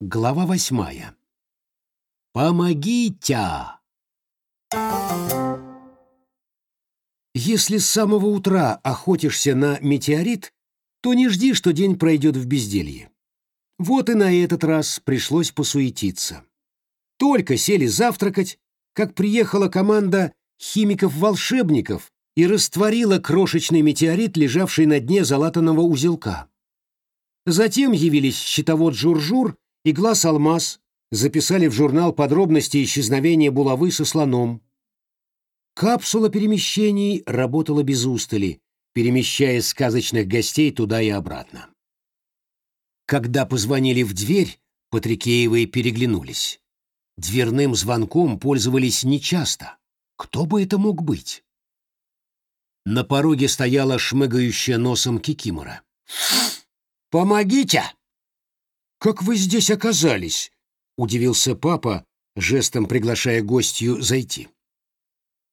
Глава восьмая. Помогите! Если с самого утра охотишься на метеорит, то не жди, что день пройдет в безделье. Вот и на этот раз пришлось посуетиться. Только сели завтракать, как приехала команда химиков-волшебников и растворила крошечный метеорит, лежавший на дне залатанного узелка. Затем явились щитовод Жур-Жур и глаз Алмаз, записали в журнал подробности исчезновения булавы со слоном. Капсула перемещений работала без устали, перемещая сказочных гостей туда и обратно. Когда позвонили в дверь, Патрикеевы переглянулись. Дверным звонком пользовались нечасто. Кто бы это мог быть? На пороге стояла шмыгающая носом Кикимора. «Помогите!» «Как вы здесь оказались?» — удивился папа, жестом приглашая гостью зайти.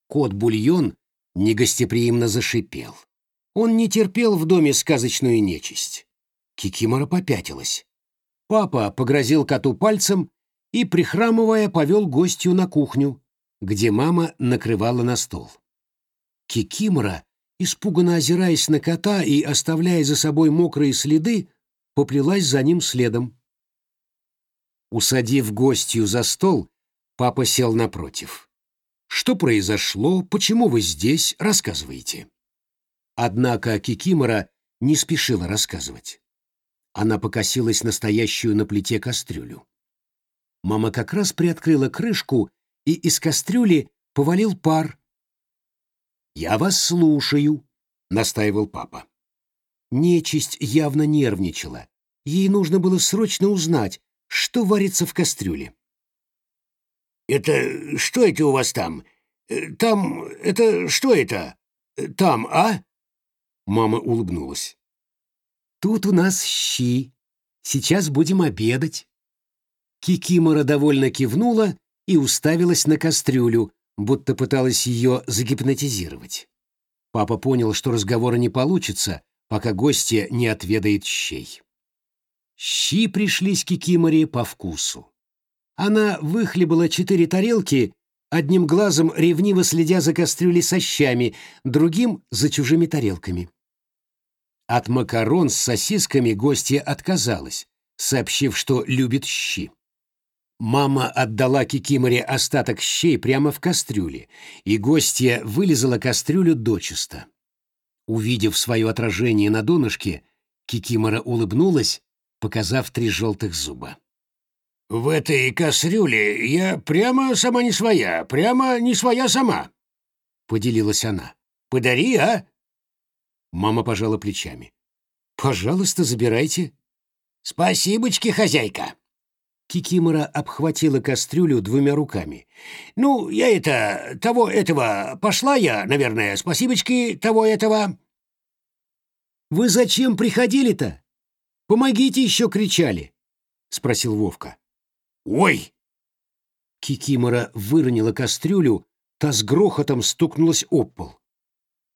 Кот-бульон негостеприимно зашипел. Он не терпел в доме сказочную нечисть. Кикимора попятилась. Папа погрозил коту пальцем и, прихрамывая, повел гостью на кухню, где мама накрывала на стол. Кикимора, испуганно озираясь на кота и оставляя за собой мокрые следы, поплелась за ним следом. Усадив гостью за стол, папа сел напротив. «Что произошло? Почему вы здесь? Рассказывайте». Однако Кикимора не спешила рассказывать. Она покосилась настоящую на плите кастрюлю. Мама как раз приоткрыла крышку, и из кастрюли повалил пар. «Я вас слушаю», — настаивал папа. Нечисть явно нервничала. Ей нужно было срочно узнать, что варится в кастрюле. «Это что это у вас там? Э, там... это что это? Там, а?» Мама улыбнулась. «Тут у нас щи. Сейчас будем обедать». Кикимора довольно кивнула и уставилась на кастрюлю, будто пыталась ее загипнотизировать. Папа понял, что разговора не получится, пока гостья не отведает щей. Щи пришлись Кикиморе по вкусу. Она выхлебала четыре тарелки, одним глазом ревниво следя за кастрюлей со щами, другим — за чужими тарелками. От макарон с сосисками гостья отказалась, сообщив, что любит щи. Мама отдала Кикиморе остаток щей прямо в кастрюле, и гостья вылезала кастрюлю дочисто. Увидев свое отражение на донышке, Кикимора улыбнулась, показав три желтых зуба. «В этой кастрюле я прямо сама не своя, прямо не своя сама», — поделилась она. «Подари, а?» Мама пожала плечами. «Пожалуйста, забирайте». «Спасибочки, хозяйка». Кикимора обхватила кастрюлю двумя руками. «Ну, я это... того этого... Пошла я, наверное, спасибочки того этого...» «Вы зачем приходили-то? Помогите еще!» — кричали, — спросил Вовка. «Ой!» Кикимора выронила кастрюлю, та с грохотом стукнулась об пол.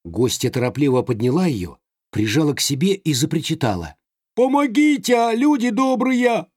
Гостья торопливо подняла ее, прижала к себе и запричитала. «Помогите, люди добрые!